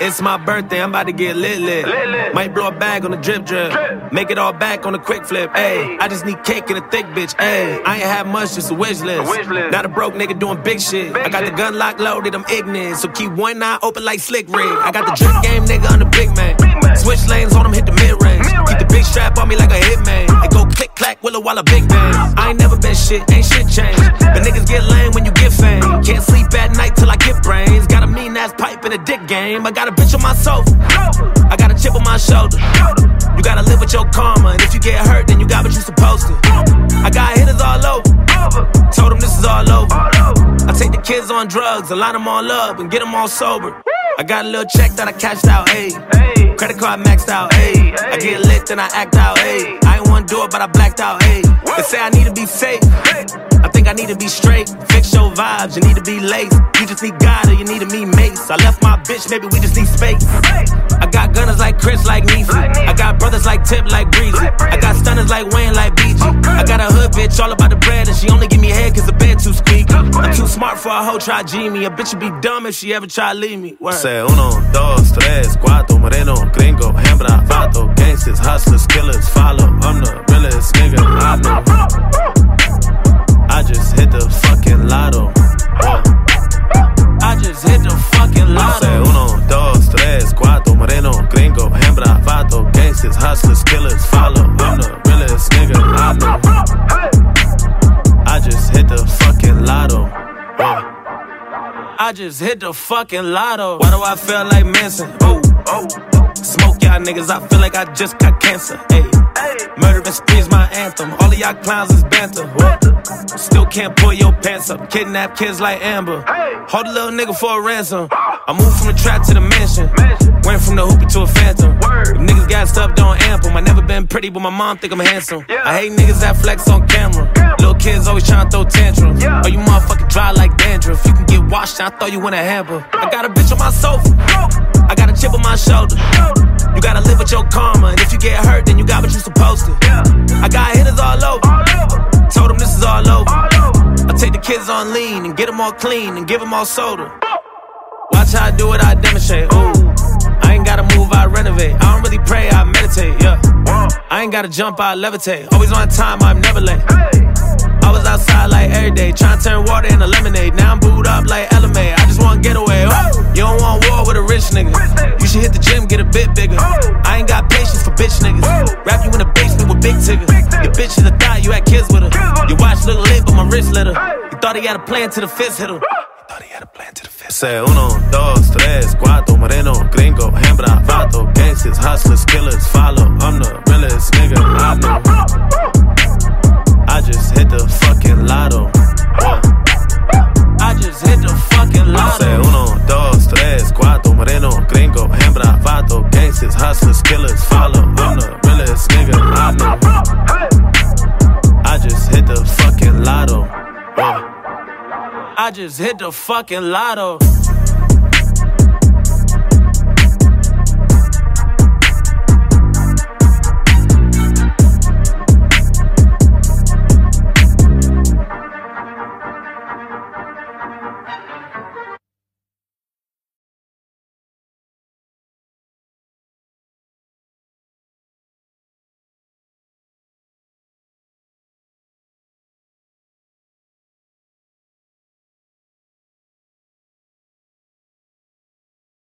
It's my birthday, I'm about to get lit lit. Lit, lit. Might blow a bag on a drip drip. Drip. Make it all back on a quick flip. Ayy, I just need cake and a thick bitch. Ayy, I ain't have much, just a wish list. wish list. Not a broke nigga doing big shit. Big I got shit. the gun lock loaded, I'm ignorant. So keep one eye open like slick Rick. I got the drip game nigga on the big man. Big man. Switch lanes on him, hit the mid range. Mid-range. Keep the big strap on me like a hitman. It go click clack, willow while a big bang. I ain't never been shit, ain't shit changed. But niggas get lame when you get fame. Can't sleep at night till I get brains. In a dick game. I got a bitch on my sofa. I got a chip on my shoulder. You gotta live with your karma. And if you get hurt, then you got what you supposed to. I got hitters all over. Told them this is all over. I take the kids on drugs, and line them all up and get them all sober. I got a little check that I cashed out. Hey. Credit card maxed out, ayy. I get lit, then I act out, ayy. I ain't wanna do it, but I blacked out, ayy. They say I need to be safe. I I need to be straight. Fix your vibes, you need to be laced. You just need God or you need to me mace. I left my bitch, maybe we just need space. I got gunners like Chris, like Neezy. I got brothers like Tip, like Breezy. I got stunners like Wayne, like BG. I got a hood bitch all about the bread, and she only give me head cause the bed too squeaky. I'm too smart for a hoe try G me. A bitch would be dumb if she ever try to leave me. Word. Say uno, dos, tres, cuatro, moreno, gringo, hembra, vato, gangsters, hustlers, killers, hustlers, killers, follow. I'm the realest nigga I know. I just hit the fucking lotto. I just hit the fucking lotto. Why do I feel like Manson? Ooh, Oh. smoke y'all niggas. I feel like I just got cancer. Hey, murder and spree's my anthem. All of y'all clowns is banter. Whoa. Still can't pull your pants up. Kidnap kids like Amber. Hold a little nigga for a ransom. I moved from the trap to the mansion. Went from the hoopy to a phantom. Word. If niggas got stuff, don't amp 'em. I never been pretty, but my mom think I'm handsome. Yeah. I hate niggas that flex on camera. Camera. Little kids always tryna throw tantrums. Yeah. Oh, you motherfucking dry like dandruff. You can get washed, I throw you in a hamper. I got a bitch on my sofa. I got a chip on my shoulder. You gotta live with your karma. And if you get hurt, then you got what you supposed to. Yeah. I got hitters all over. All over. Told them this is all over. All over. I take the kids on lean and get them all clean and give them all soda. Watch how I do it, I demonstrate. Ooh, I ain't gotta move, I renovate. I don't really pray, I meditate. Yeah, I ain't gotta jump, I levitate. Always on time, I'm never late. I was outside like every day, trying to turn water into lemonade. Now I'm booed up like LMA. I just want getaway. Oh, you don't want war with a rich nigga. You should hit the gym, get a bit bigger. I ain't got patience for bitch niggas. Wrap you in a basement with big tiggers. Your bitch is a thought, you had kids with her. Your watch look lit, but my wrist lit her. Hey. You thought he had a plan to the fist hit him. Thought he had a plan to the. Say uno, dos, tres, cuatro, moreno, gringo, hembra, vato, gangsters, hustlers, killers, follow. I'm the realest nigga I know. I just hit the fucking lotto. I just hit the fucking Say lotto. uno, dos, tres, cuatro, moreno, gringo, hembra, vato, gangsters, hustlers, killers, follow. I'm the realest nigga just hit the fucking lotto.